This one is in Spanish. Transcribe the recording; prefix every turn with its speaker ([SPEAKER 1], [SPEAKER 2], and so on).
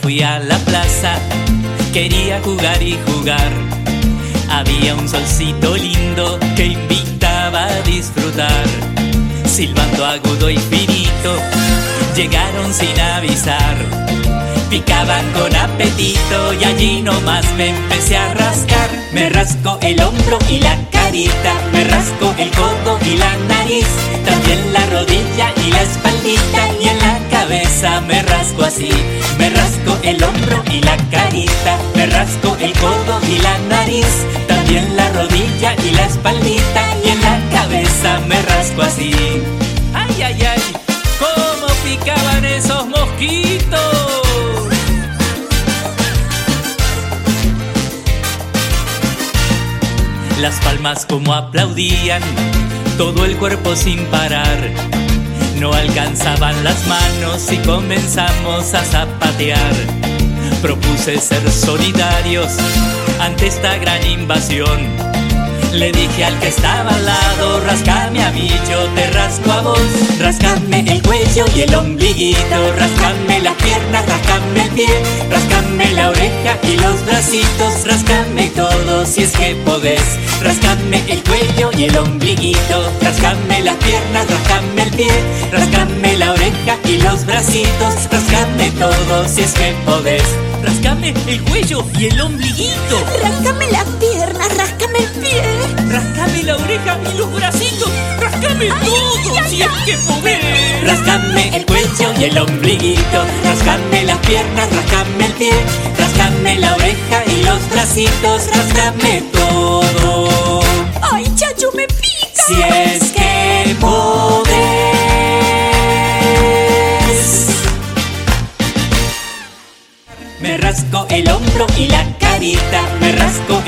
[SPEAKER 1] fui a la plaza, quería jugar y jugar. Había un solcito lindo que invitaba a disfrutar. Silbando agudo y finito, llegaron sin avisar. Picaban con apetito y allí nomás me empecé a rascar. Me rasco el hombro y la carita, me rasco el codo y la nariz, también la rodilla y la espaldita me rasco así. Me rasco el hombro y la carita, me rasco el codo y la nariz, también la rodilla y la espaldita y en la cabeza me rasco así. Ay, ay, ay, cómo picaban esos mosquitos. Las palmas como aplaudían, todo el cuerpo sin parar. No alcanzaban las manos y comenzamos a zapatear. Propuse ser solidarios ante esta gran invasión. Le dije al que estaba al lado, rascame a mí, yo te rasco a vos. Rascame el cuello y el ombliguito, rascame las piernas, rascame el pie, rascame la oreja bracitos, rascame todo si es que podés. Rascame el cuello y el ombliguito, rascame las piernas, rascame el pie, rascame la oreja y los bracitos, rascame todo si es que podés. Rascame el cuello y el ombliguito.
[SPEAKER 2] Rascame las piernas, rascame el pie.
[SPEAKER 1] Rascame la oreja y los bracitos. Rascame todo si es que podés. Rascame el cuello y el ombliguito. Rascame las piernas, rascame el pie. Rascame la Rascame todo.
[SPEAKER 2] Ay, chacho, me pica.
[SPEAKER 1] Si es que podés. Me rasco el hombro y la carita. Me rasco